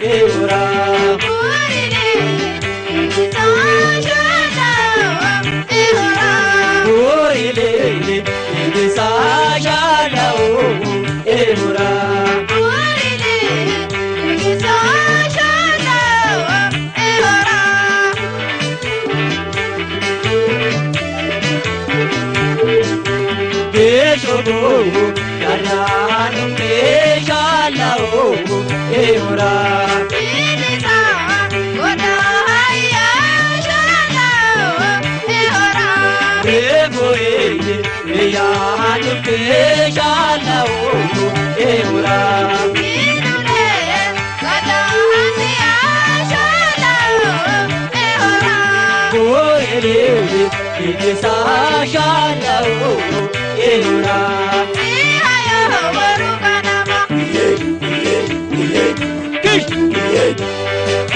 eura. Orile, eura. Evoe, yaranu keshalao eura. Orile, Yeah.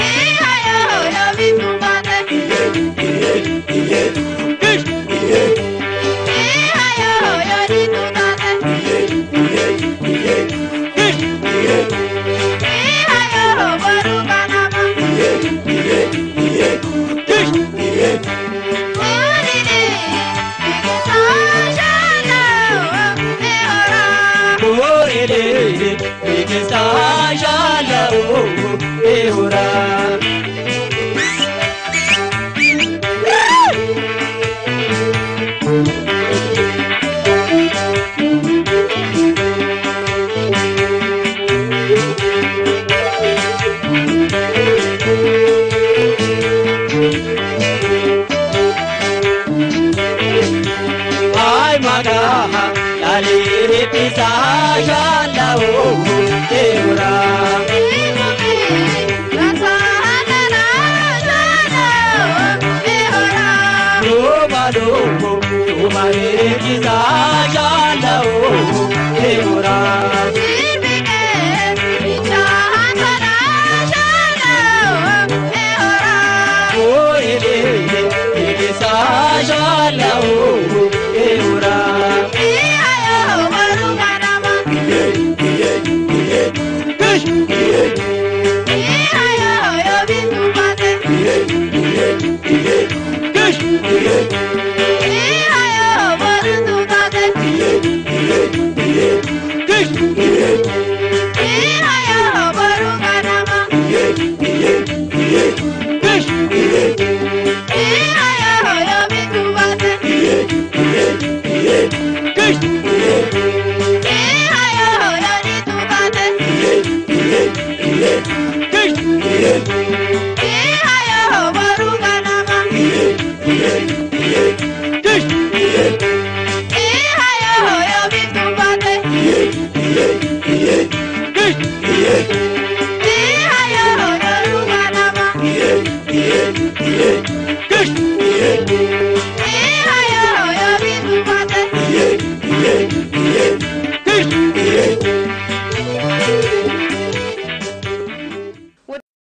Ay magaha, laliri pisa shalao eura. Romano, umare pisa shalao eura. Hey! yeah.